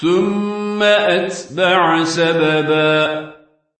ثم أتبع سببا